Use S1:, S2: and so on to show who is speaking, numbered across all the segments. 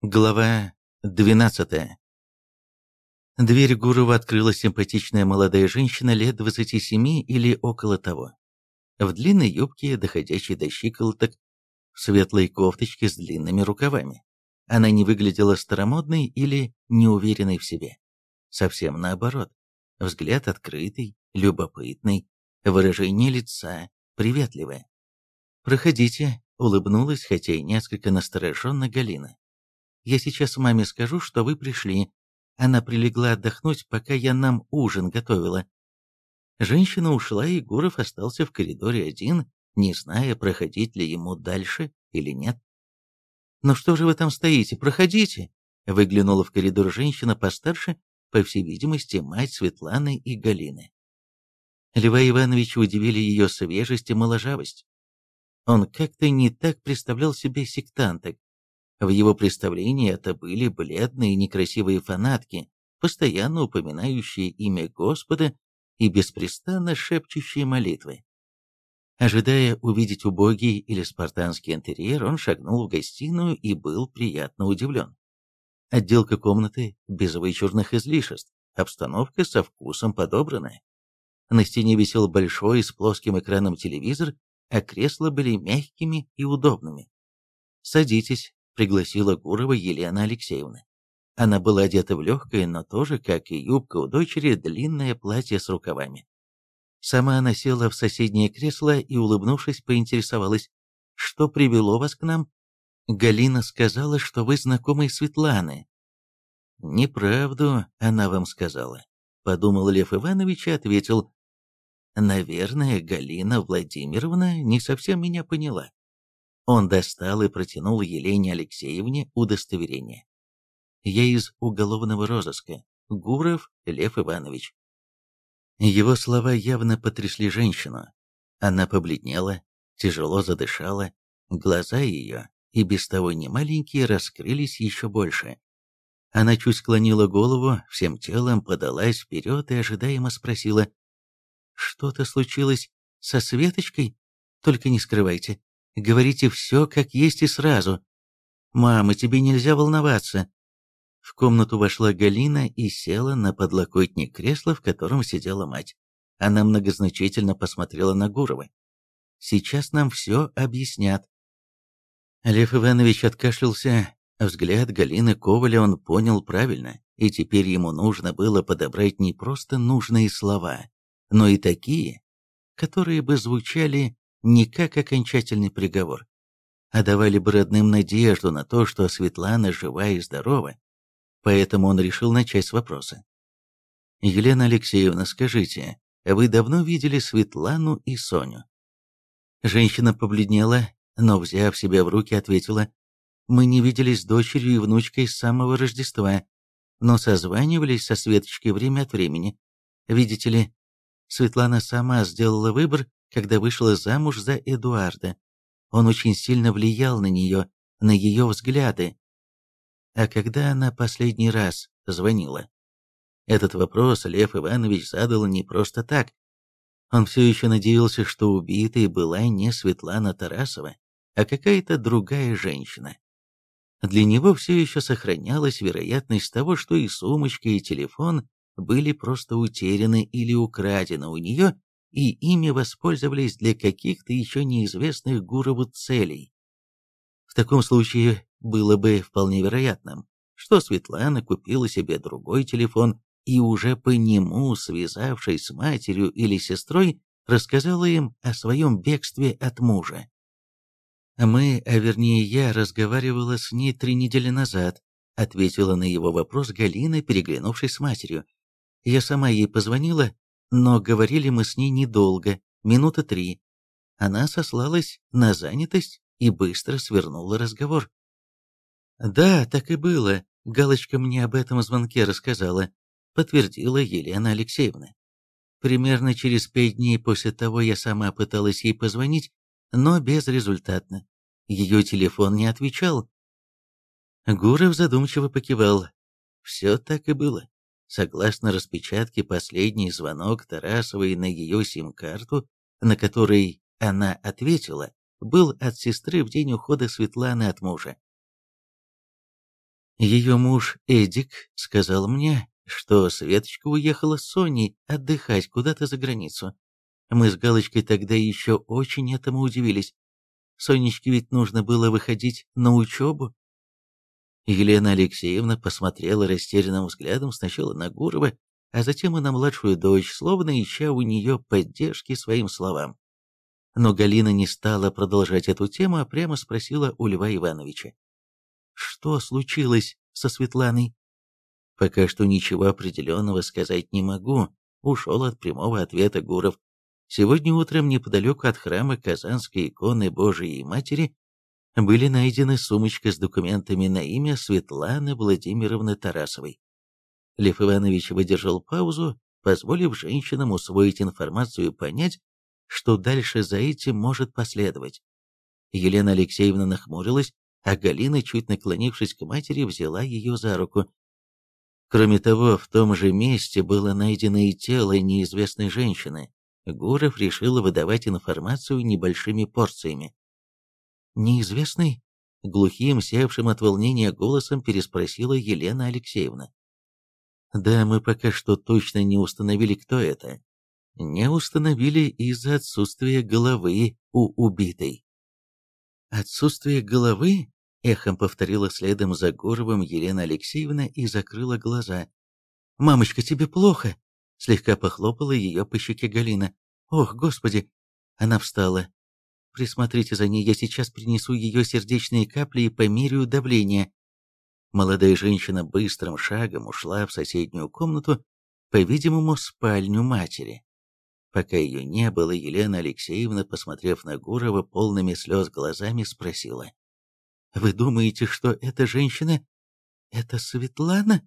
S1: Глава 12 Дверь Гурова открыла симпатичная молодая женщина лет 27 или около того. В длинной юбке, доходящей до щиколоток, в светлой кофточке с длинными рукавами. Она не выглядела старомодной или неуверенной в себе. Совсем наоборот. Взгляд открытый, любопытный, выражение лица приветливое. «Проходите», — улыбнулась, хотя и несколько настороженно Галина. Я сейчас маме скажу, что вы пришли. Она прилегла отдохнуть, пока я нам ужин готовила». Женщина ушла, и Гуров остался в коридоре один, не зная, проходить ли ему дальше или нет. «Ну что же вы там стоите? Проходите!» Выглянула в коридор женщина постарше, по всей видимости, мать Светланы и Галины. Льва Ивановича удивили ее свежесть и моложавость. Он как-то не так представлял себе сектанток, в его представлении это были бледные некрасивые фанатки, постоянно упоминающие имя Господа и беспрестанно шепчущие молитвы. Ожидая увидеть убогий или спартанский интерьер, он шагнул в гостиную и был приятно удивлен. Отделка комнаты без вычурных излишеств, обстановка со вкусом подобранная. На стене висел большой с плоским экраном телевизор, а кресла были мягкими и удобными. «Садитесь», пригласила Гурова Елена Алексеевна. Она была одета в легкое, но тоже, как и юбка у дочери, длинное платье с рукавами. Сама она села в соседнее кресло и, улыбнувшись, поинтересовалась, что привело вас к нам? Галина сказала, что вы знакомы Светланы. Неправду она вам сказала, подумал Лев Иванович и ответил, наверное, Галина Владимировна не совсем меня поняла. Он достал и протянул Елене Алексеевне удостоверение. «Я из уголовного розыска. Гуров Лев Иванович». Его слова явно потрясли женщину. Она побледнела, тяжело задышала, глаза ее, и без того немаленькие, раскрылись еще больше. Она чуть склонила голову, всем телом подалась вперед и ожидаемо спросила, «Что-то случилось со Светочкой? Только не скрывайте. Говорите все как есть и сразу. Мама, тебе нельзя волноваться. В комнату вошла Галина и села на подлокотник кресла, в котором сидела мать. Она многозначительно посмотрела на Гурова. «Сейчас нам все объяснят». Лев Иванович откашлялся. Взгляд Галины Коваля он понял правильно, и теперь ему нужно было подобрать не просто нужные слова, но и такие, которые бы звучали не как окончательный приговор, а давали бы родным надежду на то, что Светлана жива и здорова. Поэтому он решил начать с вопроса. «Елена Алексеевна, скажите, вы давно видели Светлану и Соню?» Женщина побледнела, но, взяв себя в руки, ответила, «Мы не виделись с дочерью и внучкой с самого Рождества, но созванивались со Светочкой время от времени. Видите ли, Светлана сама сделала выбор когда вышла замуж за Эдуарда. Он очень сильно влиял на нее, на ее взгляды. А когда она последний раз звонила? Этот вопрос Лев Иванович задал не просто так. Он все еще надеялся, что убитой была не Светлана Тарасова, а какая-то другая женщина. Для него все еще сохранялась вероятность того, что и сумочка, и телефон были просто утеряны или украдены у нее и ими воспользовались для каких-то еще неизвестных Гурову целей. В таком случае было бы вполне вероятным, что Светлана купила себе другой телефон и уже по нему, связавшись с матерью или сестрой, рассказала им о своем бегстве от мужа. «Мы, а вернее я, разговаривала с ней три недели назад», ответила на его вопрос Галина, переглянувшись с матерью. «Я сама ей позвонила но говорили мы с ней недолго, минуты три. Она сослалась на занятость и быстро свернула разговор. «Да, так и было. Галочка мне об этом звонке рассказала», подтвердила Елена Алексеевна. Примерно через пять дней после того я сама пыталась ей позвонить, но безрезультатно. Ее телефон не отвечал. Гуров задумчиво покивал. Все так и было. Согласно распечатке, последний звонок Тарасовой на ее сим-карту, на который она ответила, был от сестры в день ухода Светланы от мужа. Ее муж Эдик сказал мне, что Светочка уехала с Соней отдыхать куда-то за границу. Мы с Галочкой тогда еще очень этому удивились. Сонечке ведь нужно было выходить на учебу. Елена Алексеевна посмотрела растерянным взглядом сначала на Гурова, а затем и на младшую дочь, словно ища у нее поддержки своим словам. Но Галина не стала продолжать эту тему, а прямо спросила у Льва Ивановича. «Что случилось со Светланой?» «Пока что ничего определенного сказать не могу», — ушел от прямого ответа Гуров. Сегодня утром неподалеку от храма Казанской иконы Божией Матери были найдены сумочка с документами на имя Светланы Владимировны Тарасовой. Лев Иванович выдержал паузу, позволив женщинам усвоить информацию и понять, что дальше за этим может последовать. Елена Алексеевна нахмурилась, а Галина, чуть наклонившись к матери, взяла ее за руку. Кроме того, в том же месте было найдено и тело неизвестной женщины, Гуров решил выдавать информацию небольшими порциями. «Неизвестный?» — глухим, севшим от волнения голосом переспросила Елена Алексеевна. «Да, мы пока что точно не установили, кто это. Не установили из-за отсутствия головы у убитой». «Отсутствие головы?» — эхом повторила следом за Гуровым Елена Алексеевна и закрыла глаза. «Мамочка, тебе плохо?» Слегка похлопала ее по щеке Галина. «Ох, господи!» Она встала. «Присмотрите за ней, я сейчас принесу ее сердечные капли и померяю давление». Молодая женщина быстрым шагом ушла в соседнюю комнату, по-видимому, спальню матери. Пока ее не было, Елена Алексеевна, посмотрев на Гурова полными слез глазами, спросила. «Вы думаете, что эта женщина... это Светлана?»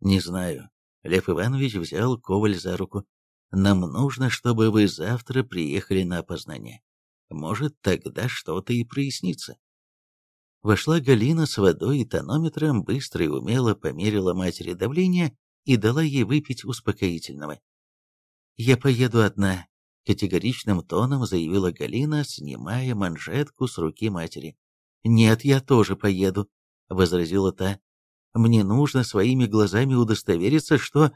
S1: «Не знаю. Лев Иванович взял Коваль за руку. «Нам нужно, чтобы вы завтра приехали на опознание. Может, тогда что-то и прояснится». Вошла Галина с водой и тонометром, быстро и умело померила матери давление и дала ей выпить успокоительного. «Я поеду одна», — категоричным тоном заявила Галина, снимая манжетку с руки матери. «Нет, я тоже поеду», — возразила та. Мне нужно своими глазами удостовериться, что...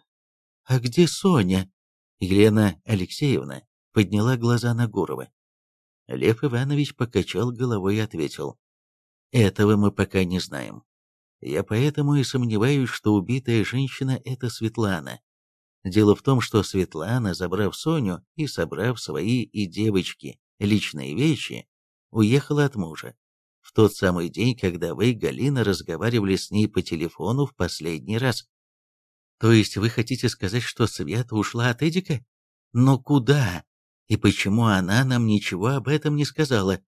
S1: А где Соня? Елена Алексеевна подняла глаза на Гурова. Лев Иванович покачал головой и ответил. Этого мы пока не знаем. Я поэтому и сомневаюсь, что убитая женщина — это Светлана. Дело в том, что Светлана, забрав Соню и собрав свои и девочки личные вещи, уехала от мужа в тот самый день, когда вы, Галина, разговаривали с ней по телефону в последний раз. То есть вы хотите сказать, что Света ушла от Эдика? Но куда? И почему она нам ничего об этом не сказала?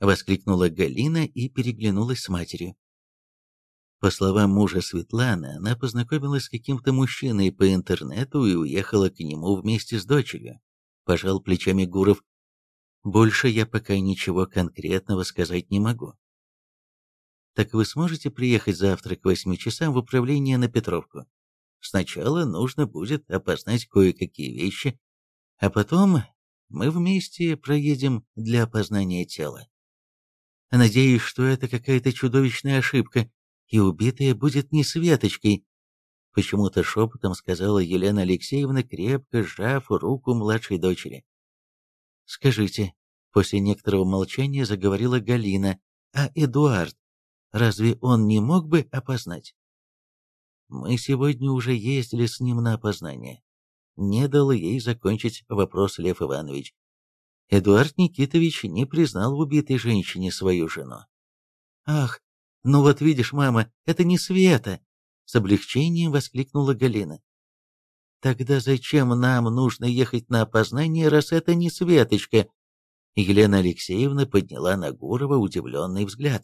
S1: Воскликнула Галина и переглянулась с матерью. По словам мужа Светланы, она познакомилась с каким-то мужчиной по интернету и уехала к нему вместе с дочерью. Пожал плечами Гуров. Больше я пока ничего конкретного сказать не могу. Так вы сможете приехать завтра к восьми часам в управление на Петровку? Сначала нужно будет опознать кое-какие вещи, а потом мы вместе проедем для опознания тела. Надеюсь, что это какая-то чудовищная ошибка, и убитая будет не Светочкой, почему-то шепотом сказала Елена Алексеевна, крепко сжав руку младшей дочери. «Скажите», — после некоторого молчания заговорила Галина, «а Эдуард, разве он не мог бы опознать?» «Мы сегодня уже ездили с ним на опознание». Не дал ей закончить вопрос Лев Иванович. Эдуард Никитович не признал в убитой женщине свою жену. «Ах, ну вот видишь, мама, это не Света!» С облегчением воскликнула Галина. Тогда зачем нам нужно ехать на опознание, раз это не Светочка? Елена Алексеевна подняла на Гурова удивленный взгляд.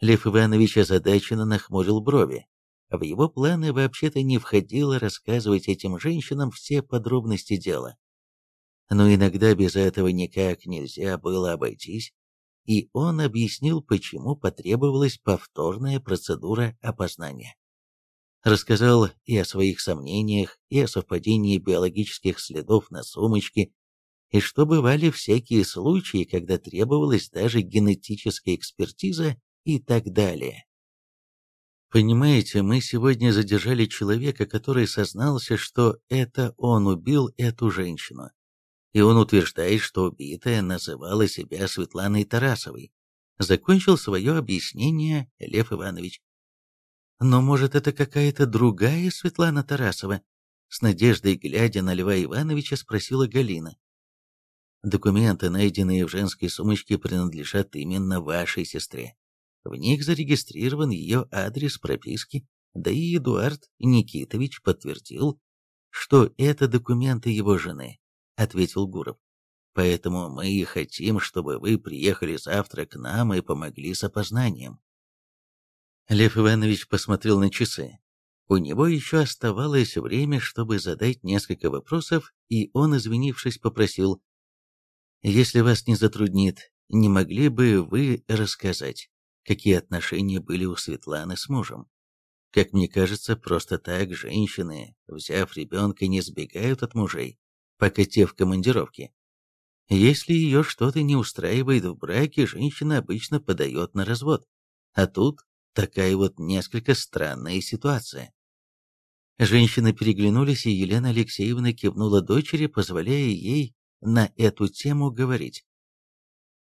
S1: Лев Иванович озадаченно нахмурил брови. В его планы вообще-то не входило рассказывать этим женщинам все подробности дела. Но иногда без этого никак нельзя было обойтись, и он объяснил, почему потребовалась повторная процедура опознания. Рассказал и о своих сомнениях, и о совпадении биологических следов на сумочке, и что бывали всякие случаи, когда требовалась даже генетическая экспертиза и так далее. Понимаете, мы сегодня задержали человека, который сознался, что это он убил эту женщину. И он утверждает, что убитая называла себя Светланой Тарасовой. Закончил свое объяснение Лев Иванович. Но может это какая-то другая Светлана Тарасова? С надеждой, глядя на Льва Ивановича, спросила Галина. Документы, найденные в женской сумочке, принадлежат именно вашей сестре. В них зарегистрирован ее адрес прописки, да и Эдуард Никитович подтвердил, что это документы его жены, ответил Гуров. Поэтому мы и хотим, чтобы вы приехали завтра к нам и помогли с опознанием. Лев Иванович посмотрел на часы. У него еще оставалось время, чтобы задать несколько вопросов, и он, извинившись, попросил, «Если вас не затруднит, не могли бы вы рассказать, какие отношения были у Светланы с мужем? Как мне кажется, просто так женщины, взяв ребенка, не сбегают от мужей, пока те в командировке. Если ее что-то не устраивает в браке, женщина обычно подает на развод. А тут такая вот несколько странная ситуация. Женщины переглянулись, и Елена Алексеевна кивнула дочери, позволяя ей на эту тему говорить.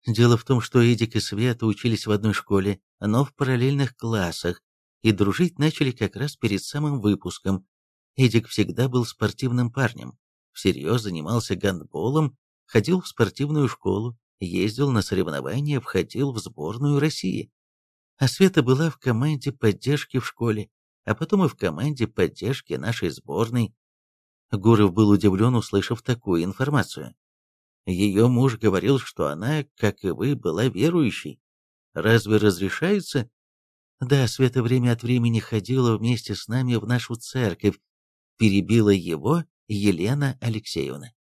S1: Дело в том, что Эдик и Света учились в одной школе, но в параллельных классах, и дружить начали как раз перед самым выпуском. Эдик всегда был спортивным парнем, всерьез занимался гандболом, ходил в спортивную школу, ездил на соревнования, входил в сборную России. А Света была в команде поддержки в школе, а потом и в команде поддержки нашей сборной. Гуров был удивлен, услышав такую информацию. Ее муж говорил, что она, как и вы, была верующей. Разве разрешается? Да, Света время от времени ходила вместе с нами в нашу церковь, перебила его Елена Алексеевна.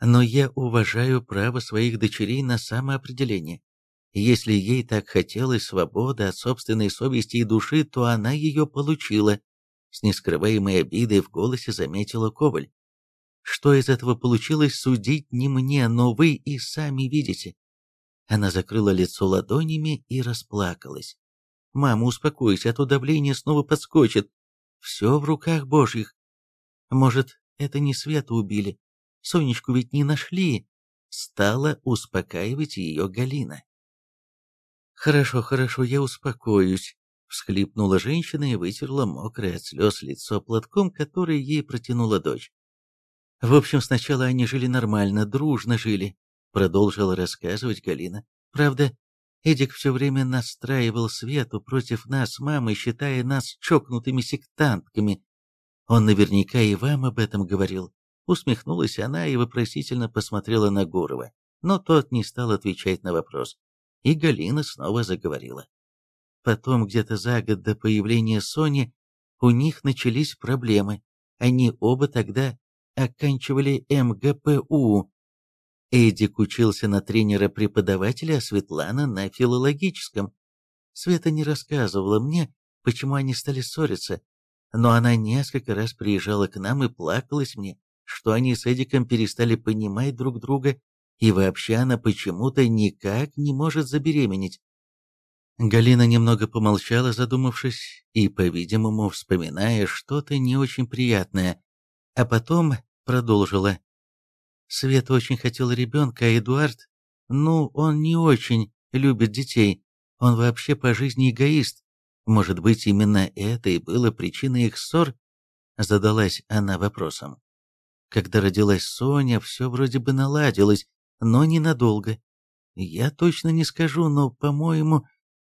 S1: Но я уважаю право своих дочерей на самоопределение. Если ей так хотелось свободы от собственной совести и души, то она ее получила. С нескрываемой обидой в голосе заметила Коваль. Что из этого получилось, судить не мне, но вы и сами видите. Она закрыла лицо ладонями и расплакалась. «Мама, успокойся, а то давление снова подскочит. Все в руках божьих. Может, это не Свету убили? Сонечку ведь не нашли?» Стала успокаивать ее Галина. «Хорошо, хорошо, я успокоюсь», — всхлипнула женщина и вытерла мокрое от слез лицо платком, который ей протянула дочь. В общем, сначала они жили нормально, дружно жили, продолжила рассказывать Галина. Правда, Эдик все время настраивал Свету против нас с мамой, считая нас чокнутыми сектантками. Он наверняка и вам об этом говорил. Усмехнулась она и вопросительно посмотрела на Гурова, но тот не стал отвечать на вопрос. И Галина снова заговорила. Потом, где-то за год до появления Сони, у них начались проблемы. Они оба тогда оканчивали МГПУ. Эдик учился на тренера-преподавателя, а Светлана на филологическом. Света не рассказывала мне, почему они стали ссориться, но она несколько раз приезжала к нам и плакалась мне, что они с Эдиком перестали понимать друг друга, и вообще она почему-то никак не может забеременеть. Галина немного помолчала, задумавшись, и, по-видимому, вспоминая что-то не очень приятное, а потом продолжила. Света очень хотела ребенка, а Эдуард, ну, он не очень любит детей. Он вообще по жизни эгоист. Может быть, именно это и было причиной их ссор? Задалась она вопросом. Когда родилась Соня, все вроде бы наладилось, но ненадолго. Я точно не скажу, но, по-моему,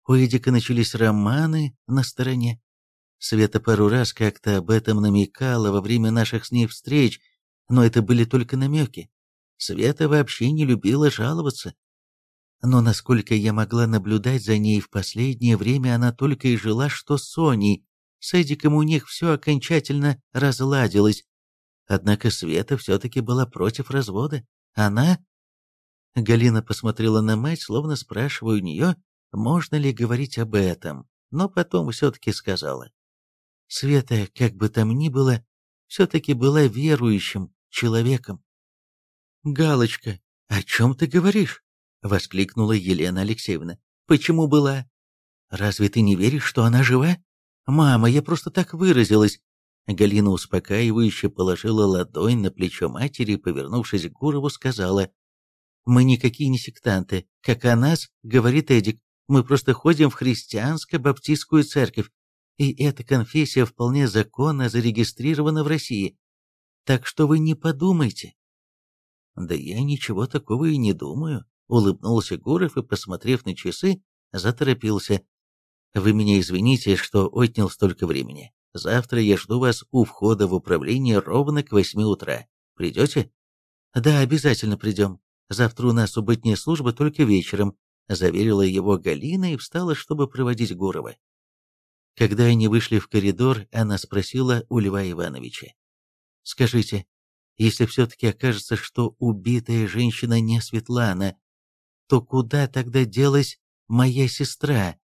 S1: у Эдика начались романы на стороне. Света пару раз как-то об этом намекала во время наших с ней встреч, но это были только намеки. Света вообще не любила жаловаться. Но насколько я могла наблюдать за ней в последнее время, она только и жила, что с Соней. С Эдиком у них все окончательно разладилось. Однако Света все-таки была против развода. Она... Галина посмотрела на мать, словно спрашивая у нее, можно ли говорить об этом, но потом все-таки сказала. Света, как бы там ни было, все-таки была верующим человеком. «Галочка, о чем ты говоришь?» — воскликнула Елена Алексеевна. «Почему была? Разве ты не веришь, что она жива?» «Мама, я просто так выразилась!» Галина успокаивающе положила ладонь на плечо матери и, повернувшись к Гурову, сказала, «Мы никакие не сектанты. Как о нас, говорит Эдик, мы просто ходим в христианско-баптистскую церковь, и эта конфессия вполне законно зарегистрирована в России. Так что вы не подумайте». «Да я ничего такого и не думаю», — улыбнулся Гуров и, посмотрев на часы, заторопился. «Вы меня извините, что отнял столько времени. Завтра я жду вас у входа в управление ровно к восьми утра. Придете?» «Да, обязательно придем. Завтра у нас субботняя служба только вечером», — заверила его Галина и встала, чтобы проводить Гурова. Когда они вышли в коридор, она спросила у Льва Ивановича. «Скажите, если все-таки окажется, что убитая женщина не Светлана, то куда тогда делась моя сестра?»